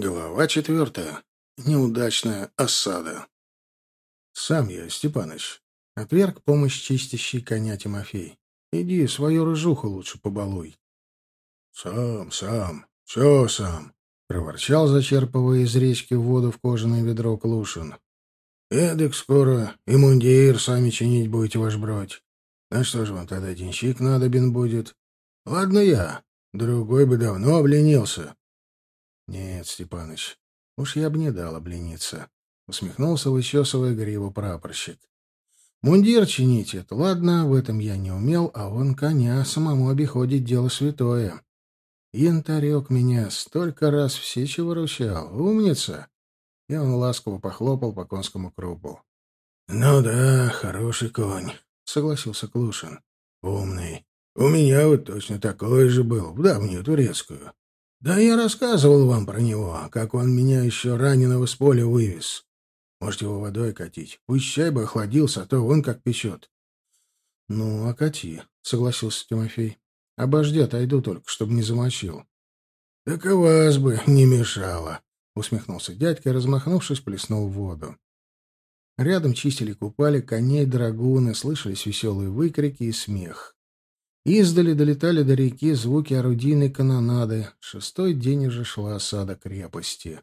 Глава четвертая. Неудачная осада. «Сам я, Степаныч», — отверг помощь чистящий коня Тимофей. «Иди, свою рыжуху лучше побалуй». «Сам, сам, все сам», — проворчал, зачерпывая из речки воду в кожаное ведро Клушин. «Эдак скоро и мундир сами чинить будете, ваш бродь. На что же вам тогда денщик надобен будет? Ладно я, другой бы давно обленился». «Нет, Степаныч, уж я бы не дал облениться», — усмехнулся, вычесывая гриву прапорщик. «Мундир чинить это, ладно, в этом я не умел, а он коня самому обиходить дело святое. Янтарек меня столько раз в сечи выручал. Умница!» И он ласково похлопал по конскому крупу. «Ну да, хороший конь», — согласился Клушин. «Умный. У меня вот точно такой же был, в давнюю турецкую. Да я рассказывал вам про него, как он меня еще раненого с поля вывез. Можете его водой катить. Пусть чай бы охладился, а то он как печет. — Ну, окати, — согласился Тимофей. — Обожди, отойду только, чтобы не замочил. — Так и вас бы не мешало, — усмехнулся дядька размахнувшись, плеснул в воду. Рядом чистили купали коней драгуны, слышались веселые выкрики и смех. Издали долетали до реки звуки орудийной канонады. Шестой день уже шла осада крепости.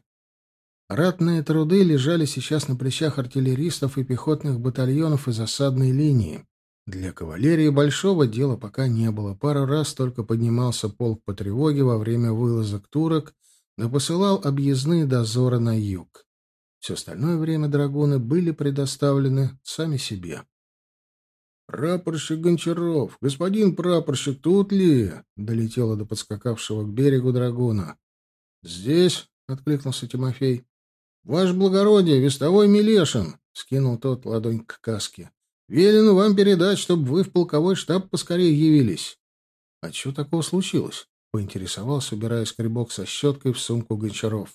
Ратные труды лежали сейчас на плечах артиллеристов и пехотных батальонов из осадной линии. Для кавалерии большого дела пока не было. Пару раз только поднимался полк по тревоге во время вылазок турок, да посылал объездные дозоры на юг. Все остальное время драгуны были предоставлены сами себе. «Прапорщик Гончаров! Господин прапорщик, тут ли?» — долетело до подскакавшего к берегу драгуна. «Здесь?» — откликнулся Тимофей. «Ваше благородие, вестовой Милешин!» — скинул тот ладонь к каске. «Велено вам передать, чтобы вы в полковой штаб поскорее явились». «А что такого случилось?» — поинтересовался, убирая скребок со щеткой в сумку Гончаров.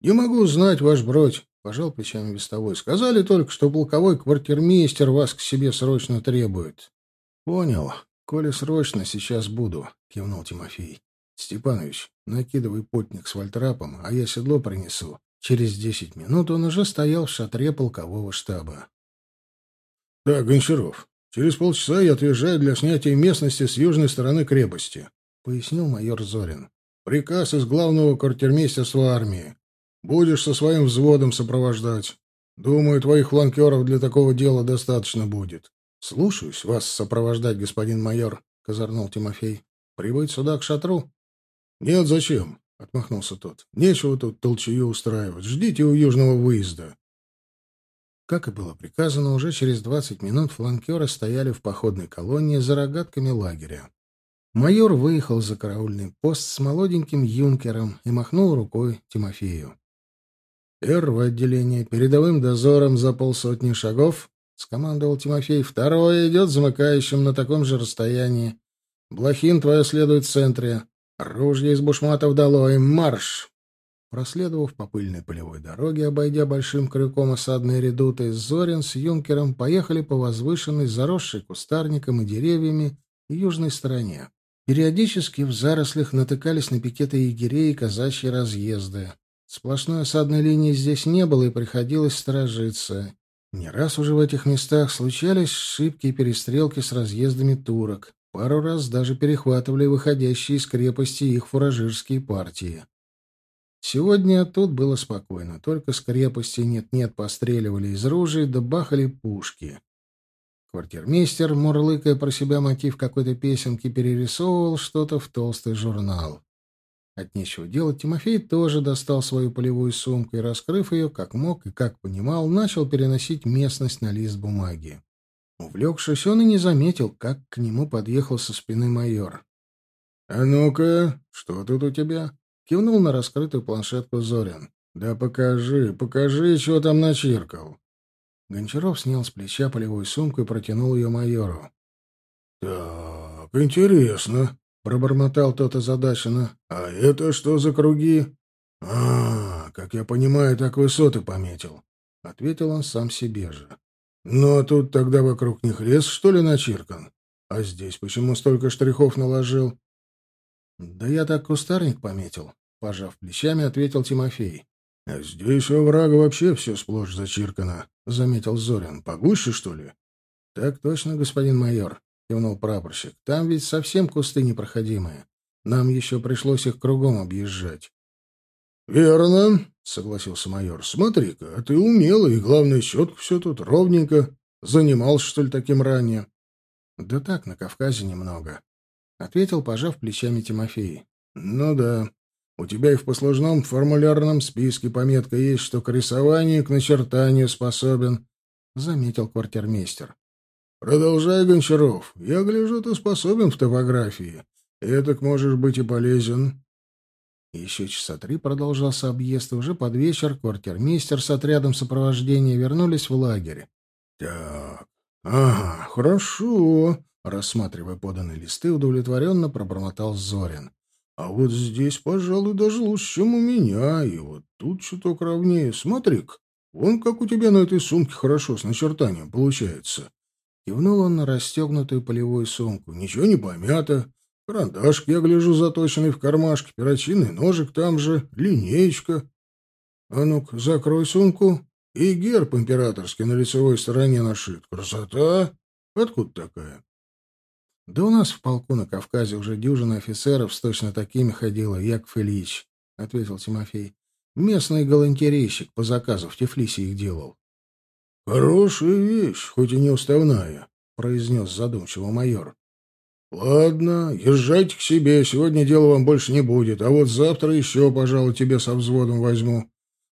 «Не могу знать, ваш бродь. — пожал плечами вестовой. — Сказали только, что полковой квартирмейстер вас к себе срочно требует. — Понял. Коли срочно, сейчас буду, — кивнул Тимофей. — Степанович, накидывай потник с вольтрапом, а я седло принесу. Через десять минут он уже стоял в шатре полкового штаба. — Да, Гончаров, через полчаса я отъезжаю для снятия местности с южной стороны крепости, — пояснил майор Зорин. — Приказ из главного квартирмейстерства армии. Будешь со своим взводом сопровождать. Думаю, твоих фланкеров для такого дела достаточно будет. — Слушаюсь вас сопровождать, господин майор, — козырнул Тимофей. — Прибыть сюда к шатру? — Нет, зачем? — отмахнулся тот. — Нечего тут толчую устраивать. Ждите у южного выезда. Как и было приказано, уже через двадцать минут фланкеры стояли в походной колонне за рогатками лагеря. Майор выехал за караульный пост с молоденьким юнкером и махнул рукой Тимофею. Первое отделение передовым дозором за полсотни шагов, — скомандовал Тимофей. Второе идет замыкающим на таком же расстоянии. Блохин твое следует в центре. Ружья из бушматов долой. Марш! Проследовав по пыльной полевой дороге, обойдя большим крюком осадные редуты, Зорин с юнкером поехали по возвышенной, заросшей кустарником и деревьями южной стороне. Периодически в зарослях натыкались на пикеты егерей и казачьи разъезды. Сплошной осадной линии здесь не было, и приходилось сторожиться. Не раз уже в этих местах случались шибкие перестрелки с разъездами турок. Пару раз даже перехватывали выходящие из крепости их фуражирские партии. Сегодня тут было спокойно, только с крепости нет-нет постреливали из ружей да бахали пушки. Квартирмейстер, мурлыкая про себя мотив какой-то песенки, перерисовывал что-то в толстый журнал. От нечего делать Тимофей тоже достал свою полевую сумку и, раскрыв ее, как мог и как понимал, начал переносить местность на лист бумаги. Увлекшись, он и не заметил, как к нему подъехал со спины майор. — А ну-ка, что тут у тебя? — кивнул на раскрытую планшетку Зорин. — Да покажи, покажи, что там начиркал. Гончаров снял с плеча полевую сумку и протянул ее майору. — Так, интересно, — пробормотал тот озадаченно. «А это что за круги?» «А, как я понимаю, так высоты пометил», — ответил он сам себе же. «Ну, а тут тогда вокруг них лес, что ли, начиркан? А здесь почему столько штрихов наложил?» «Да я так кустарник пометил», — пожав плечами, ответил Тимофей. — А здесь у врага вообще все сплошь зачиркано, — заметил Зорин. — Погуще, что ли? — Так точно, господин майор, — кивнул прапорщик. — Там ведь совсем кусты непроходимые. Нам еще пришлось их кругом объезжать. — Верно, — согласился майор. — Смотри-ка, а ты умелый, и, главное, четко все тут, ровненько. Занимался, что ли, таким ранее? — Да так, на Кавказе немного, — ответил, пожав плечами Тимофей. — Ну да. У тебя и в послужном формулярном списке пометка есть, что к рисованию, к начертанию способен, — заметил квартирмейстер. — Продолжай, Гончаров. Я гляжу, ты способен в топографии. Этак можешь быть и полезен. Еще часа три продолжался объезд, и уже под вечер квартирмейстер с отрядом сопровождения вернулись в лагерь. — Так, ага, хорошо, — рассматривая поданные листы, удовлетворенно пробормотал Зорин. — А вот здесь, пожалуй, даже лучше, чем у меня, и вот тут чуток ровнее. Смотри-ка, вон как у тебя на этой сумке хорошо с начертанием получается. Кивнул он на расстегнутую полевую сумку. Ничего не помято. Карандашик, я гляжу, заточенный в кармашке, перочинный ножик там же, линеечка. А ну-ка, закрой сумку. И герб императорский на лицевой стороне нашит. Красота! Откуда такая? Да у нас в полку на Кавказе уже дюжина офицеров с точно такими ходила, Яков Ильич, — ответил Тимофей. Местный галантерейщик по заказу в Тифлисе их делал. — Хорошая вещь, хоть и не уставная, — произнес задумчиво майор. «Ладно, езжайте к себе, сегодня дела вам больше не будет, а вот завтра еще, пожалуй, тебе со взводом возьму.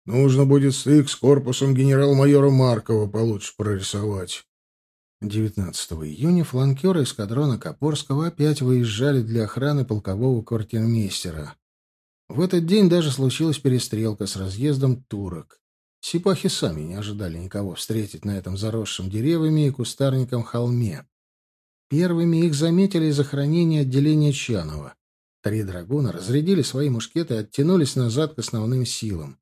Нужно будет стык с корпусом генерал-майора Маркова получше прорисовать». 19 июня фланкеры эскадрона Копорского опять выезжали для охраны полкового квартирмейстера. В этот день даже случилась перестрелка с разъездом турок. Сипахи сами не ожидали никого встретить на этом заросшем деревьями и кустарником холме. Первыми их заметили из охранения отделения Чанова. Три драгуна разрядили свои мушкеты и оттянулись назад к основным силам.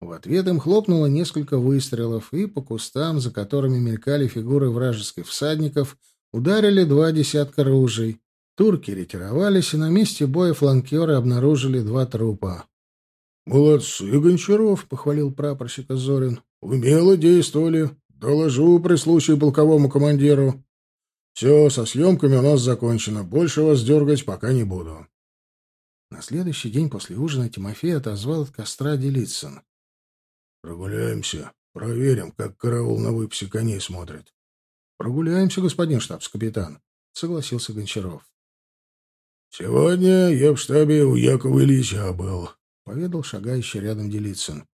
В ответ им хлопнуло несколько выстрелов, и по кустам, за которыми мелькали фигуры вражеских всадников, ударили два десятка ружей. Турки ретировались, и на месте боя фланкеры обнаружили два трупа. — Молодцы, Гончаров, — похвалил прапорщика Зорин. — Умело действовали. Доложу при случае полковому командиру. Все, со съемками у нас закончено. Больше вас дергать пока не буду. На следующий день после ужина Тимофей отозвал от костра Делицын. Прогуляемся, проверим, как караул на выписи коней смотрит. Прогуляемся, господин штабс-капитан, согласился Гончаров. Сегодня я в штабе у Якова Ильича был, поведал шагающий рядом Делицын.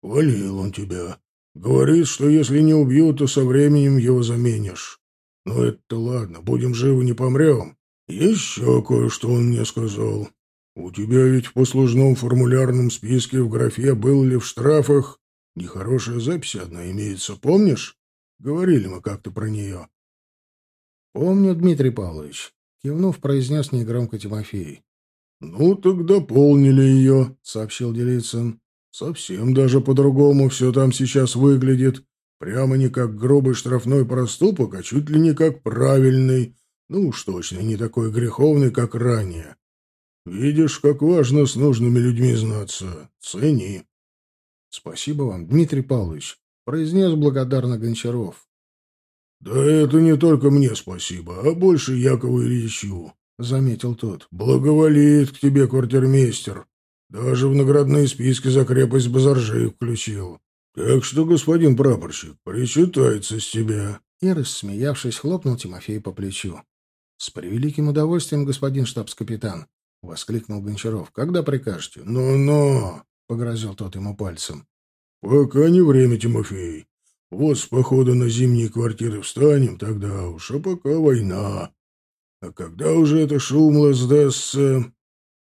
Валил он тебя. Говорит, что если не убьют, то со временем его заменишь. Ну, это ладно, будем живы, не помрем. Еще кое-что он мне сказал. У тебя ведь в послужном формулярном списке в графе «Был ли в штрафах» нехорошая запись одна имеется, помнишь? Говорили мы как-то про нее. Помню, Дмитрий Павлович. Кивнув, произнес негромко Тимофей. «Ну, так дополнили ее», — сообщил Делицын. «Совсем даже по-другому все там сейчас выглядит. Прямо не как грубый штрафной проступок, а чуть ли не как правильный. Ну уж точно не такой греховный, как ранее. Видишь, как важно с нужными людьми знаться. Цени. — Спасибо вам, Дмитрий Павлович, — произнес благодарно Гончаров. — Да это не только мне спасибо, а больше Якову Ильичу, — заметил тот. — Благоволит к тебе квартирмейстер. Даже в наградные списки за крепость Базаржи включил. Так что, господин прапорщик, причитается с тебя. И, рассмеявшись, хлопнул Тимофей по плечу. — С превеликим удовольствием, господин штабс-капитан, — воскликнул Гончаров. — Когда прикажете? «Ну-ну!» — погрозил тот ему пальцем. — Пока не время, Тимофей. Вот с похода на зимние квартиры встанем, тогда уж, а пока война. А когда уже это шум сдастся...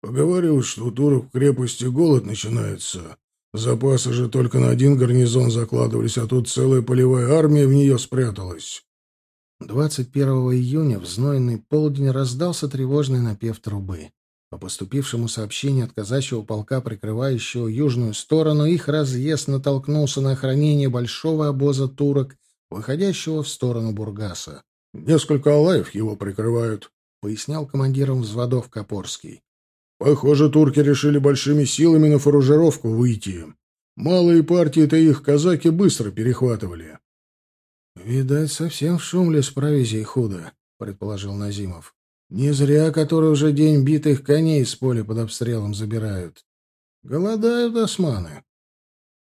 Поговаривают, что у турок в крепости голод начинается, Запасы же только на один гарнизон закладывались, а тут целая полевая армия в нее спряталась. 21 июня в знойный полдень раздался тревожный напев трубы. По поступившему сообщению от казачьего полка, прикрывающего южную сторону, их разъезд натолкнулся на охранение большого обоза турок, выходящего в сторону Бургаса. «Несколько алаев его прикрывают», — пояснял командиром взводов Копорский. Похоже, турки решили большими силами на фаружировку выйти. Малые партии-то их казаки быстро перехватывали. «Видать, совсем в шумле с провизией худо», — предположил Назимов. «Не зря, который уже день битых коней с поля под обстрелом забирают. Голодают османы».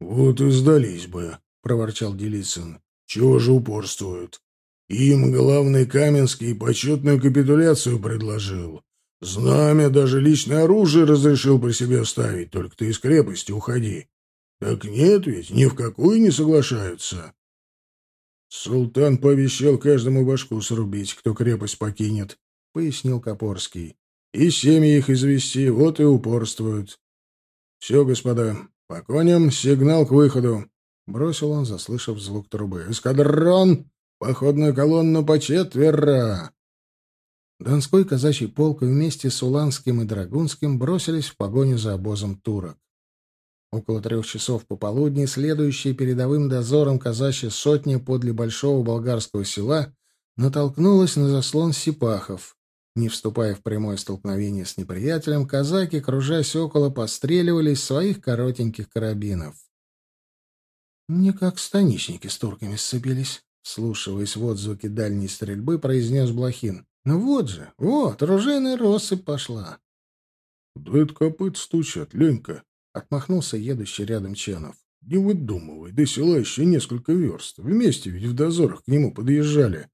«Вот и сдались бы», — проворчал Делицын. «Чего же упорствуют? Им главный Каменский почетную капитуляцию предложил. Знамя, даже личное оружие разрешил при себе оставить, только ты из крепости уходи. Так нет ведь, ни в какую не соглашаются». «Султан пообещал каждому башку срубить, кто крепость покинет», — пояснил Копорский. «И семьи их извести, вот и упорствуют». «Все, господа, по коням, сигнал к выходу», — бросил он, заслышав звук трубы. «Эскадрон! Походную колонну по четверо!» Донской казачий полк вместе с Уланским и Драгунским бросились в погоню за обозом турок. Около трех часов пополудни следующая передовым дозором казачья сотня подле большого болгарского села натолкнулась на заслон сипахов. Не вступая в прямое столкновение с неприятелем, казаки, кружась около, постреливали из своих коротеньких карабинов. «Не как станичники с турками сцепились», — слушаясь в отзвуки дальней стрельбы, произнес Блохин. «Ну вот же, вот, оружейная россыпь пошла». «Да это копыт стучат, Ленька», Отмахнулся едущий рядом Ченов. «Не выдумывай, до села еще несколько верст. Вместе ведь в дозорах к нему подъезжали».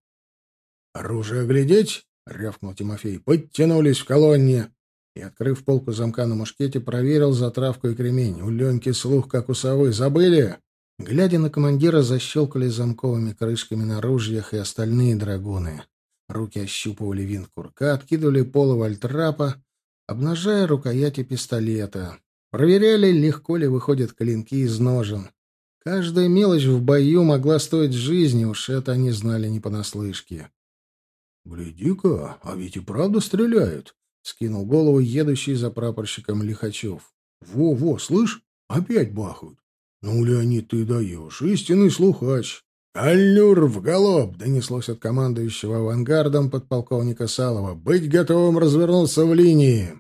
«Оружие глядеть?» — рявкнул Тимофей. «Подтянулись в колонне!» И, открыв полку замка на мушкете, проверил затравку и кремень. У Леньки слух, как у совы. «Забыли?» Глядя на командира, защелкали замковыми крышками на ружьях и остальные драгуны. Руки ощупывали винт курка, откидывали полы вальтрапа, обнажая рукояти пистолета. Проверяли, легко ли выходят клинки из ножен. Каждая мелочь в бою могла стоить жизни, уж это они знали не понаслышке. — Гляди-ка, а ведь и правда стреляют, — скинул голову едущий за прапорщиком Лихачев. Во — Во-во, слышь, опять бахают. Ну, Леонид, ты даешь, истинный слухач. — Аллюр в галоп! — донеслось от командующего авангардом подполковника Салова. — Быть готовым развернуться в линии!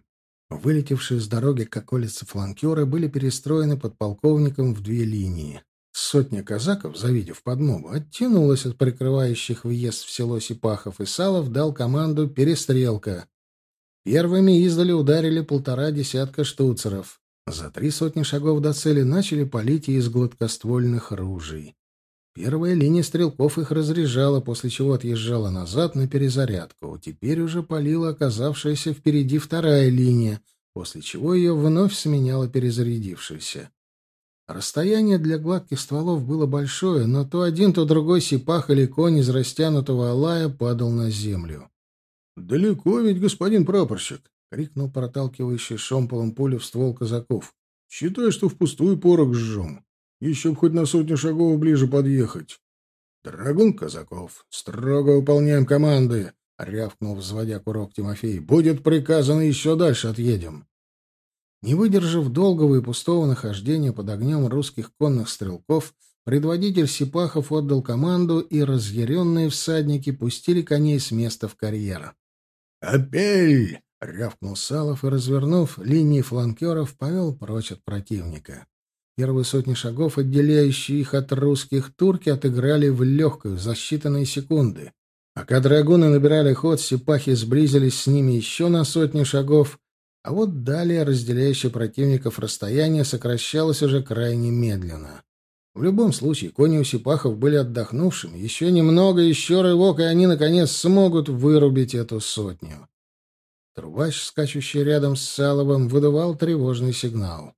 Вылетевшие с дороги к околице фланкеры были перестроены подполковником в две линии. Сотня казаков, завидев подмогу, оттянулась от прикрывающих въезд в село Сипахов, и Салов дал команду «Перестрелка». Первыми издали ударили полтора десятка штуцеров. За три сотни шагов до цели начали палить из гладкоствольных ружей. Первая линия стрелков их разряжала, после чего отъезжала назад на перезарядку. Теперь уже палила оказавшаяся впереди вторая линия, после чего ее вновь сменяла перезарядившаяся. Расстояние для гладких стволов было большое, но то один, то другой сипах или конь из растянутого алая падал на землю. — Далеко ведь, господин прапорщик! — крикнул проталкивающий шомполом пулю в ствол казаков. — Считай, что впустую порох сжем. Еще б хоть на сотню шагов ближе подъехать. — Драгун Казаков, строго выполняем команды, — рявкнул, взводя курок Тимофей. — Будет приказано, еще дальше отъедем. Не выдержав долгого и пустого нахождения под огнем русских конных стрелков, предводитель Сипахов отдал команду, и разъяренные всадники пустили коней с места в карьер. «Апель!» — рявкнул Салов и, развернув линии фланкеров, повел прочь от противника. Первые сотни шагов, отделяющие их от русских, турки отыграли в легкую за считанные секунды. Пока драгуны набирали ход, сипахи сблизились с ними еще на сотню шагов, а вот далее разделяющее противников расстояние сокращалось уже крайне медленно. В любом случае, кони у сипахов были отдохнувшими. Еще немного, еще рывок, и они, наконец, смогут вырубить эту сотню. Трубач, скачущий рядом с Саловым, выдавал тревожный сигнал.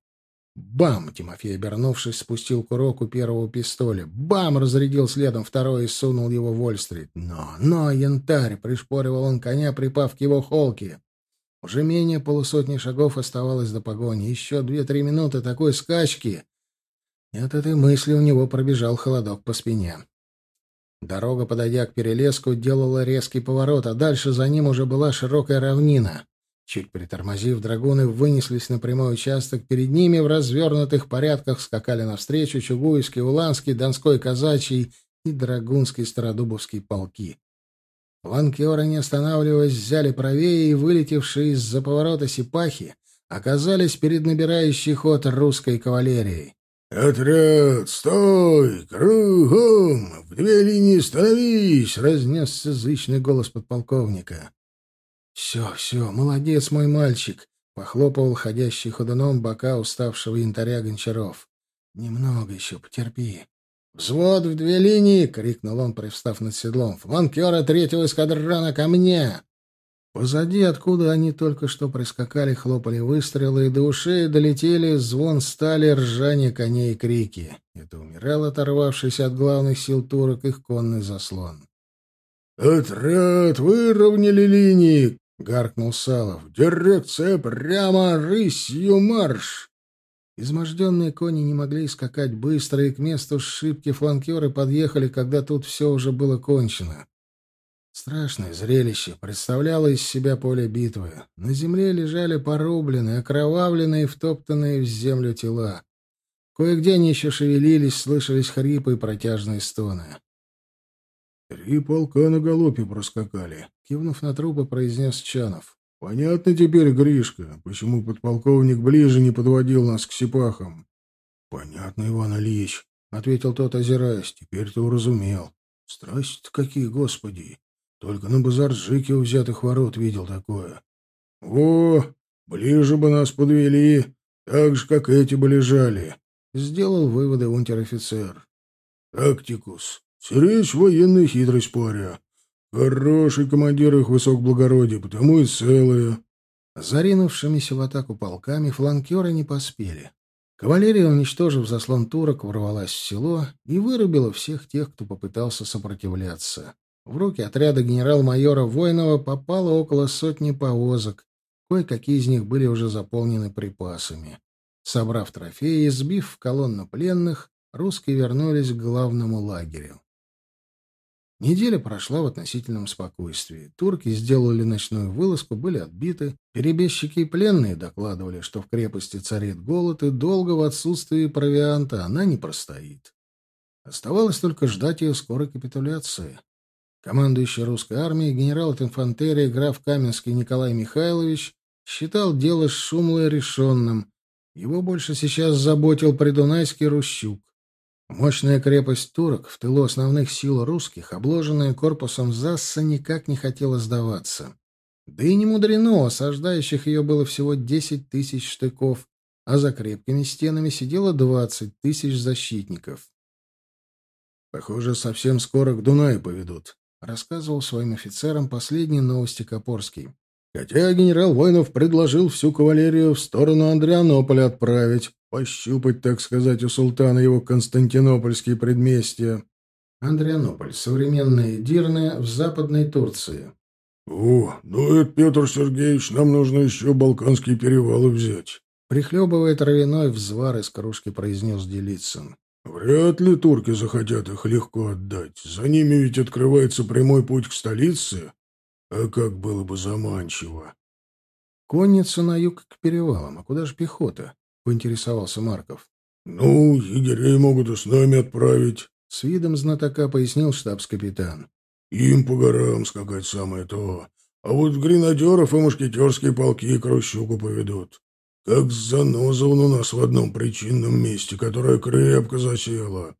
Бам! Тимофей, обернувшись, спустил курок у первого пистоля. Бам! Разрядил следом второй и сунул его в Ольстрит. Но, но, янтарь! Пришпоривал он коня, припав к его холке. Уже менее полусотни шагов оставалось до погони. Еще две-три минуты такой скачки. И от этой мысли у него пробежал холодок по спине. Дорога, подойдя к перелеску, делала резкий поворот, а дальше за ним уже была широкая равнина. Чуть притормозив, драгуны вынеслись на прямой участок. Перед ними в развернутых порядках скакали навстречу Чугуйский, Уланский, Донской казачий и Драгунский Стародубовский полки. Фланкеры, не останавливаясь, взяли правее, и вылетевшие из-за поворота сипахи оказались перед набирающей ход русской кавалерией. «Отряд, стой! Кругом! В две линии становись!» — разнесся зычный голос подполковника. «Все, все, молодец мой мальчик!» — похлопывал ходящий ходуном бока уставшего янтаря Гончаров. «Немного еще, потерпи». «Взвод в две линии!» — крикнул он, привстав над седлом. «Фланкера третьего эскадрона ко мне!» Позади, откуда они только что прискакали, хлопали выстрелы, и до ушей долетели звон стали, ржание коней и крики. Это умирал, оторвавшись от главных сил турок, их конный заслон. «Отряд! Выровняли линии!» — гаркнул Салов. «Дирекция прямо! Рысью марш!» Изможденные кони не могли скакать быстро, и к месту сшибки фланкеры подъехали, когда тут все уже было кончено. Страшное зрелище представляло из себя поле битвы. На земле лежали порубленные, окровавленные и втоптанные в землю тела. Кое-где они еще шевелились, слышались хрипы и протяжные стоны. «Три полка на галопе проскакали», — кивнув на трупы, произнес Чанов. «Понятно теперь, Гришка, почему подполковник ближе не подводил нас к сипахам». «Понятно, Иван Ильич», — ответил тот, озираясь. «Теперь ты уразумел. Страсти-то какие, господи! Только на базаржике у взятых ворот видел такое. — О, ближе бы нас подвели, так же, как эти бы лежали, — сделал выводы унтер-офицер. — Тактикус, речь военная хитрость паря. Хороший командир их высокоблагородия, потому и целые. Заринувшимися в атаку полками фланкеры не поспели. Кавалерия, уничтожив заслон турок, ворвалась в село и вырубила всех тех, кто попытался сопротивляться. В руки отряда генерал-майора Воинова попало около сотни повозок. Кое-какие из них были уже заполнены припасами. Собрав трофеи и сбив в колонну пленных, русские вернулись к главному лагерю. Неделя прошла в относительном спокойствии. Турки сделали ночную вылазку, были отбиты. Перебежчики и пленные докладывали, что в крепости царит голод, и долго в отсутствии провианта она не простоит. Оставалось только ждать ее скорой капитуляции. Командующий русской армией генерал от инфантерии граф Каменский Николай Михайлович считал дело с Шумлой решенным. Его больше сейчас заботил придунайский Рущук. Мощная крепость турок в тылу основных сил русских, обложенная корпусом Засса, никак не хотела сдаваться. Да и не мудрено, осаждающих ее было всего десять тысяч штыков, а за крепкими стенами сидело двадцать тысяч защитников. Похоже, совсем скоро к Дунаю поведут, рассказывал своим офицерам последние новости Копорский. Хотя генерал Воинов предложил всю кавалерию в сторону Андрианополя отправить, пощупать, так сказать, у султана его константинопольские предместья. Андрианополь, современная Дирная в Западной Турции. — О, ну это, Петр Сергеевич, нам нужно еще Балканские перевалы взять. Прихлебывая травяной взвар из кружки, произнес Делицын. Вряд ли турки захотят их легко отдать. За ними ведь открывается прямой путь к столице. А как было бы заманчиво. Конница на юг к перевалам. А куда же пехота? Поинтересовался Марков. Ну, егерей могут и с нами отправить. С видом знатока пояснил штабс-капитан. Им по горам скакать самое то. А вот гренадеров и мушкетерские полки к Рущуку поведут. Как заноза он у нас в одном причинном месте, которое крепко засела.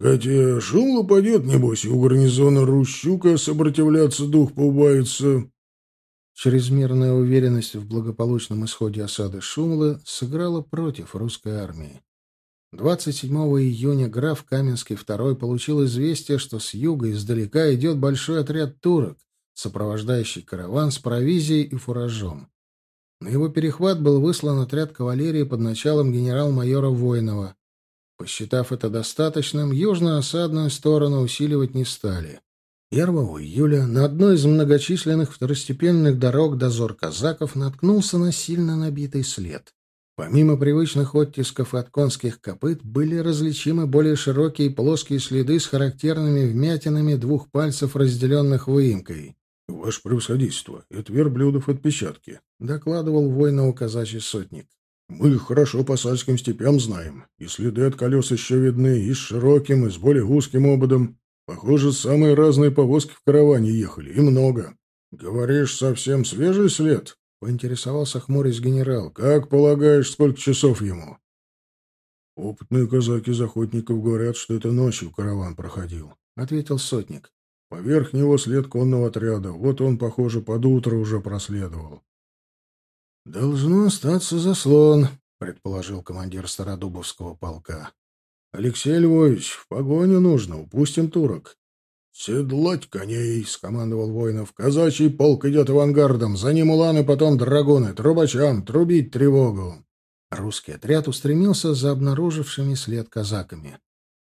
Хотя шум упадет, небось, и у гарнизона Рущука сопротивляться дух поубавится. Чрезмерная уверенность в благополучном исходе осады Шумлы сыграла против русской армии. 27 июня граф Каменский II получил известие, что с юга издалека идет большой отряд турок, сопровождающий караван с провизией и фуражом. На его перехват был выслан отряд кавалерии под началом генерал-майора Воинова. Посчитав это достаточным, южную осадную сторону усиливать не стали. 1 июля на одной из многочисленных второстепенных дорог дозор казаков наткнулся на сильно набитый след. Помимо привычных оттисков от конских копыт были различимы более широкие плоские следы с характерными вмятинами двух пальцев, разделенных выемкой. — Ваше превосходительство, это верблюдов отпечатки, — докладывал воинову казачий сотник. — Мы хорошо по сальским степям знаем, и следы от колес еще видны и с широким, и с более узким ободом. Похоже, самые разные повозки в караване ехали, и много. — Говоришь, совсем свежий след? — поинтересовался хмурясь генерал. «Как полагаешь, сколько часов ему?» «Опытные казаки из охотников говорят, что это ночью караван проходил», — ответил сотник. «Поверх него след конного отряда. Вот он, похоже, под утро уже проследовал». «Должно остаться заслон», — предположил командир Стародубовского полка. «Алексей Львович, в погоню нужно, упустим турок». «Седлать коней!» — скомандовал воинов. «Казачий полк идет авангардом, за ним уланы, потом драгуны, трубачам, трубить тревогу!» Русский отряд устремился за обнаружившими след казаками.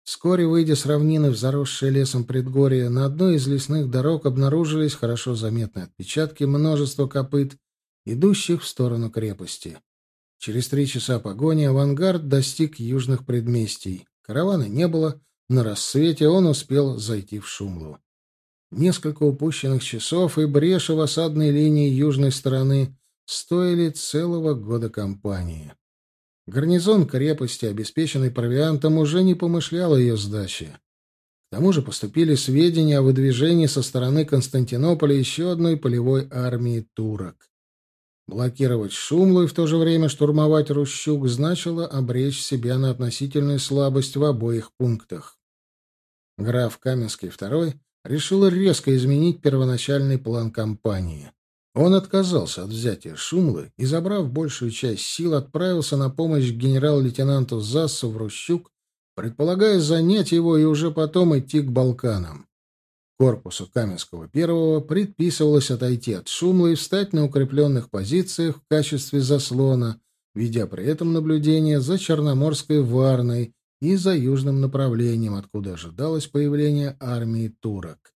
Вскоре, выйдя с равнины в заросшее лесом предгорье, на одной из лесных дорог обнаружились хорошо заметные отпечатки множества копыт, идущих в сторону крепости. Через три часа погони авангард достиг южных предместий. Каравана не было, на рассвете он успел зайти в Шумлу. Несколько упущенных часов и бреша в осадной линии южной стороны стоили целого года кампании. Гарнизон крепости, обеспеченный провиантом, уже не помышлял о ее сдаче. К тому же поступили сведения о выдвижении со стороны Константинополя еще одной полевой армии турок. Блокировать Шумлу и в то же время штурмовать Рущук значило обречь себя на относительную слабость в обоих пунктах. Граф Каменский II решил резко изменить первоначальный план кампании. Он отказался от взятия Шумлы и, забрав большую часть сил, отправился на помощь генерал-лейтенанту Зассу в Рущук, предполагая занять его и уже потом идти к Балканам. Корпусу Каменского I предписывалось отойти от Шумлы и встать на укрепленных позициях в качестве заслона, ведя при этом наблюдение за Черноморской Варной и за южным направлением, откуда ожидалось появление армии турок.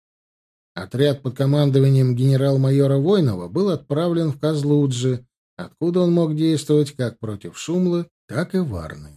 Отряд под командованием генерал-майора Войнова был отправлен в Козлуджи, откуда он мог действовать как против Шумлы, так и Варны.